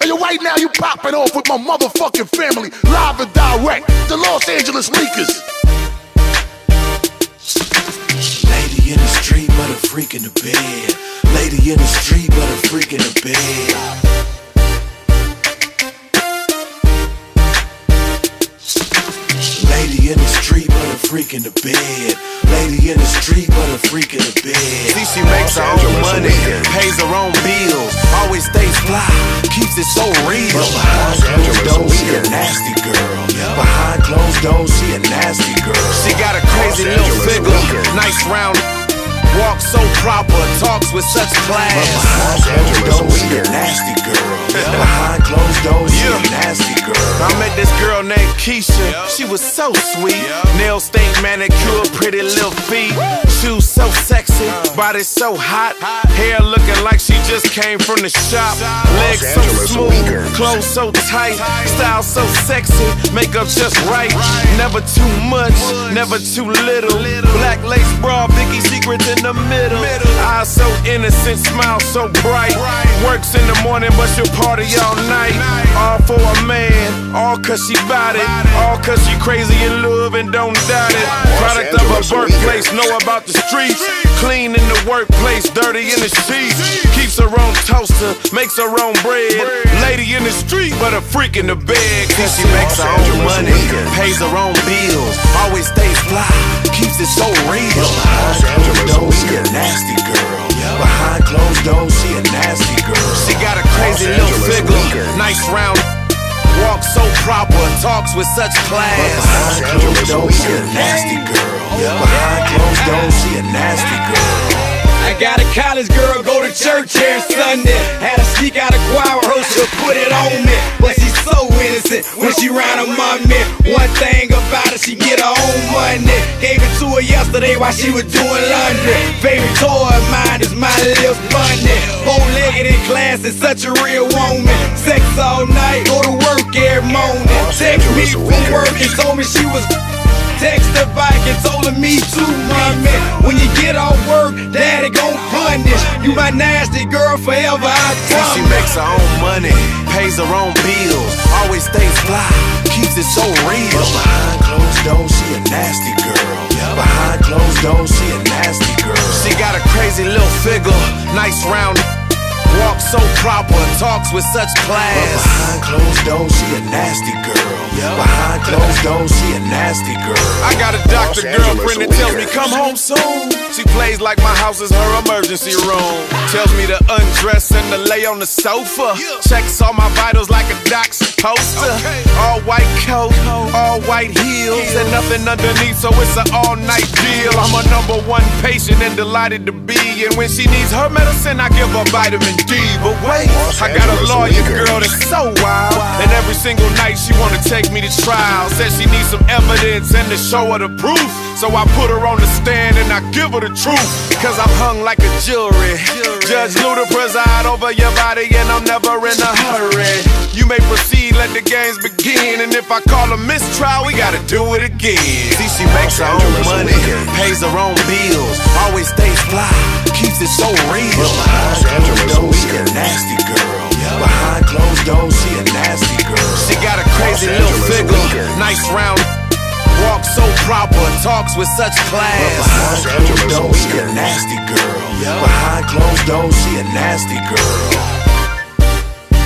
And you right now, you popping off with my motherfucking family, live and direct, the Los Angeles Lakers. Lady in the street, but a freak in the bed. Lady in the street, but a freak in the bed. Lady in the street, but a freak in the bed. Lady in the street, but a freak in the bed. See, she makes her own money, pays her own bills, always stays fly, keeps it so real. But behind closed doors, she a nasty girl. Behind closed doors, she a nasty girl. She got a crazy little figure, nice round. Walks so proper, talks with such class. Girl named Keisha. She was so sweet. Nails stink, manicure, pretty little feet. Shoes so sexy, uh. body so hot. Hair looking like she just came from the shop. Legs so smooth, clothes so tight. Style so sexy, makeup just right. Never too much, never too little. Black lace bra, Vicky secrets in the middle. Eyes so innocent, smile so bright. Works in the morning, but she'll party all night. All for a man, all cause she bout it. All cause she crazy in love and don't doubt it. Product of her birthplace, know about the streets. Clean in the workplace, dirty in the sheets. Keeps her own toaster, makes her own bread. Lady in the street, but a freak in the bed. Cause she makes her own money, pays her own bills. Always nice round. Walks so proper, talks with such class. Behind closed doors, she a nasty girl. Behind closed doors, she a nasty girl. I got a college girl go to church every Sunday. Had to sneak out a choir rehearsal, put it on me. But she's so innocent when she round her mommy. One thing about it, she get her own money. Yesterday while she was doing laundry. Favorite toy of mine is my little bunny. Bow-legged in class is such a real woman. Sex all night, go to work every morning. Oh, text me from work and told me she was. Text her back and told her me too, mommy. When you get off work, daddy gon' punish. You my nasty girl forever, I See, she makes her own money, pays her own bills, always stays fly, keeps it so real. But Behind closed doors, she a nasty girl. Closed doors, she a nasty girl. She got a crazy little figure, nice round. Walks so proper, talks with such class. Behind closed doors, she a nasty girl. Behind closed doors, she a nasty girl. I got a doctor girlfriend that tells me come home soon. She plays like my house is her emergency room. Tells me to undress and to lay on the sofa. Checks all my vitals like a doc's poster. All white coat, all white heels, and nothing underneath, so it's an all night deal. I'm a number one patient and delighted to be. And when she needs her medicine, I give her vitamin But wait, I got a lawyer girl that's so wild. And every single night she wanna take me to trial. Says she needs some evidence and to show her the proof. So I put her on the stand and I give her the truth. Cause I'm hung like a jury. Judge Luda preside over your body and I'm never in a hurry. You may proceed, let the games begin. And if I call a mistrial, we gotta do it again. See, she makes her own money, pays her own bills, always stays fly, keeps it so real. Doors, she a nasty girl. She got a crazy little figure, nice round. Walks so proper, talks with such class. Behind closed doors, she a nasty girl. Behind closed doors, she a nasty girl.